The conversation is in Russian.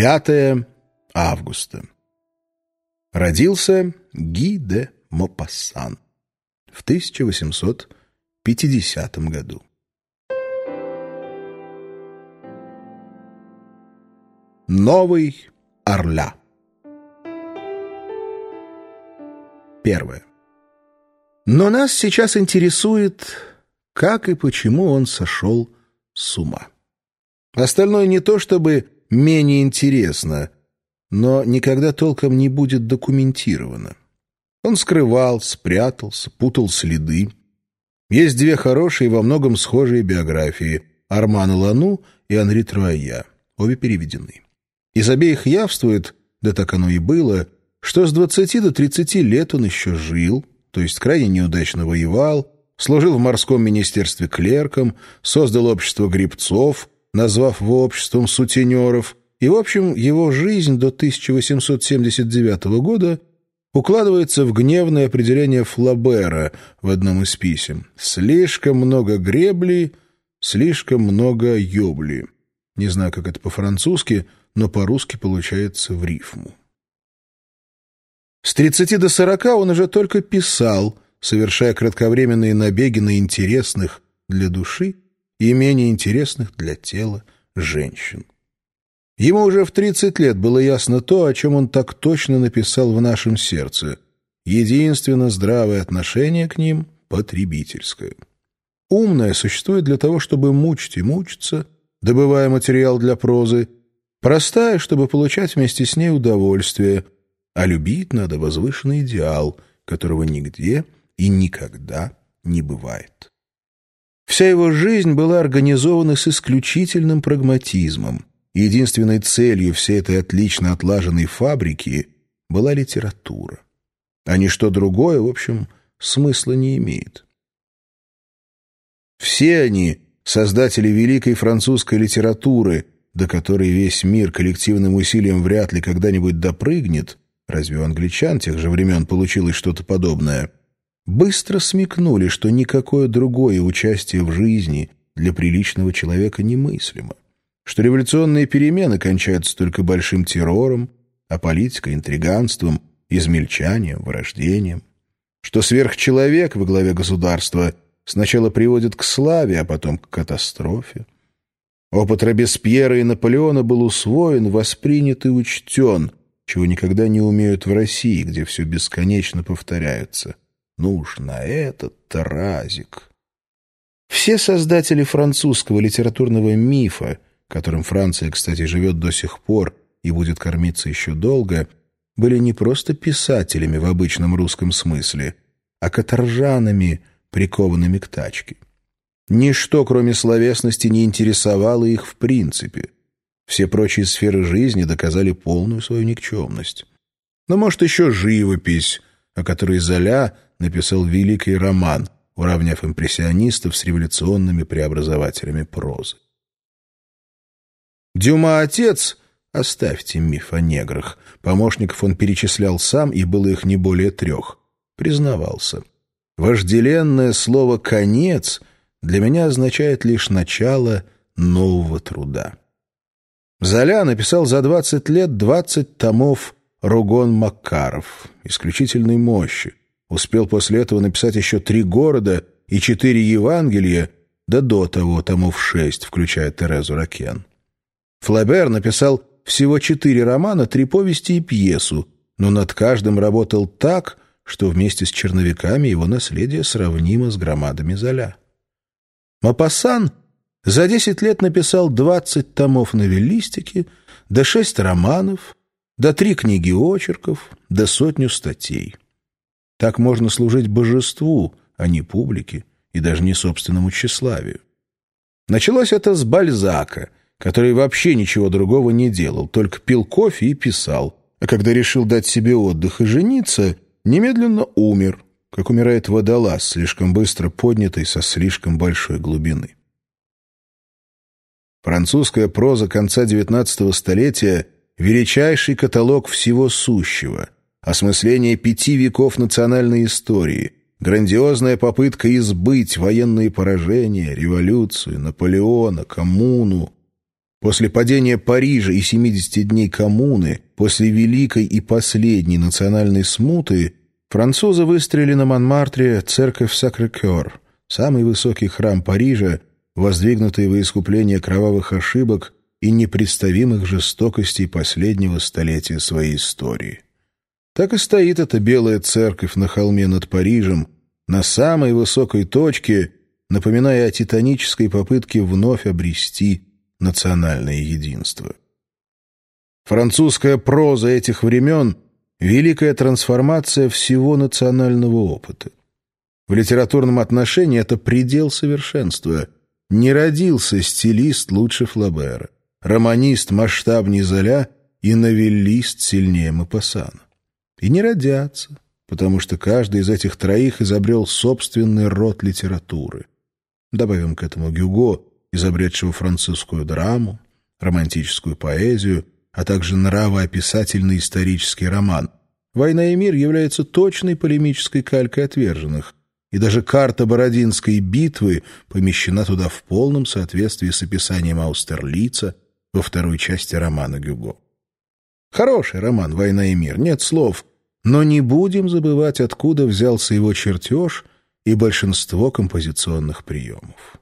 5 августа. Родился Ги де Мопассан в 1850 году. Новый Орля Первое. Но нас сейчас интересует, как и почему он сошел с ума. Остальное не то чтобы менее интересно, но никогда толком не будет документировано. Он скрывал, спрятался, путал следы. Есть две хорошие во многом схожие биографии — Армана Лану и Анри Труая. Обе переведены. Из обеих явствует, да так оно и было, что с 20 до 30 лет он еще жил, то есть крайне неудачно воевал, служил в морском министерстве клерком, создал общество грибцов, назвав его обществом сутенеров, и, в общем, его жизнь до 1879 года укладывается в гневное определение Флабера в одном из писем. «Слишком много гребли, слишком много ёбли». Не знаю, как это по-французски, но по-русски получается в рифму. С 30 до 40 он уже только писал, совершая кратковременные набеги на интересных для души и менее интересных для тела женщин. Ему уже в 30 лет было ясно то, о чем он так точно написал в нашем сердце. Единственно здравое отношение к ним — потребительское. Умное существует для того, чтобы мучить и мучиться, добывая материал для прозы, простая, чтобы получать вместе с ней удовольствие — а любить надо возвышенный идеал, которого нигде и никогда не бывает. Вся его жизнь была организована с исключительным прагматизмом. Единственной целью всей этой отлично отлаженной фабрики была литература. А ничто другое, в общем, смысла не имеет. Все они — создатели великой французской литературы, до которой весь мир коллективным усилием вряд ли когда-нибудь допрыгнет, разве у англичан тех же времен получилось что-то подобное, быстро смекнули, что никакое другое участие в жизни для приличного человека немыслимо, что революционные перемены кончаются только большим террором, а политика — интриганством, измельчанием, вырождением, что сверхчеловек во главе государства сначала приводит к славе, а потом к катастрофе. Опыт Робеспьера и Наполеона был усвоен, воспринят и учтен, чего никогда не умеют в России, где все бесконечно повторяется. Ну уж на этот-то разик. Все создатели французского литературного мифа, которым Франция, кстати, живет до сих пор и будет кормиться еще долго, были не просто писателями в обычном русском смысле, а каторжанами, прикованными к тачке. Ничто, кроме словесности, не интересовало их в принципе — все прочие сферы жизни доказали полную свою никчемность. Но, может, еще живопись, о которой Золя написал великий роман, уравняв импрессионистов с революционными преобразователями прозы. Дюма отец, оставьте миф о неграх, помощников он перечислял сам, и было их не более трех, признавался. Вожделенное слово «конец» для меня означает лишь начало нового труда. Золя написал за 20 лет 20 томов «Ругон Макаров» исключительной мощи. Успел после этого написать еще три города и четыре Евангелия, да до того томов шесть, включая Терезу Ракен. Флабер написал всего четыре романа, три повести и пьесу, но над каждым работал так, что вместе с черновиками его наследие сравнимо с громадами Золя. Мапассан за десять лет написал двадцать томов новеллистики, да шесть романов, да три книги очерков, да сотню статей. Так можно служить божеству, а не публике и даже не собственному тщеславию. Началось это с Бальзака, который вообще ничего другого не делал, только пил кофе и писал, а когда решил дать себе отдых и жениться, немедленно умер, как умирает водолаз, слишком быстро поднятый со слишком большой глубины. Французская проза конца XIX столетия — величайший каталог всего сущего, осмысление пяти веков национальной истории, грандиозная попытка избыть военные поражения, революцию, Наполеона, коммуну. После падения Парижа и 70 дней коммуны, после великой и последней национальной смуты, французы выстрелили на Монмартре церковь Сакрекер, самый высокий храм Парижа, воздвигнутый во искупление кровавых ошибок и непредставимых жестокостей последнего столетия своей истории. Так и стоит эта белая церковь на холме над Парижем, на самой высокой точке, напоминая о титанической попытке вновь обрести национальное единство. Французская проза этих времен — великая трансформация всего национального опыта. В литературном отношении это предел совершенства. Не родился стилист лучше Флабера, романист масштабнее Золя и новеллист сильнее Мапассана. И не родятся, потому что каждый из этих троих изобрел собственный род литературы. Добавим к этому Гюго, изобретшего французскую драму, романтическую поэзию, а также нравоописательный исторический роман. «Война и мир» является точной полемической калькой отверженных, и даже карта Бородинской битвы помещена туда в полном соответствии с описанием Аустерлица во второй части романа Гюго. Хороший роман «Война и мир», нет слов, но не будем забывать, откуда взялся его чертеж и большинство композиционных приемов.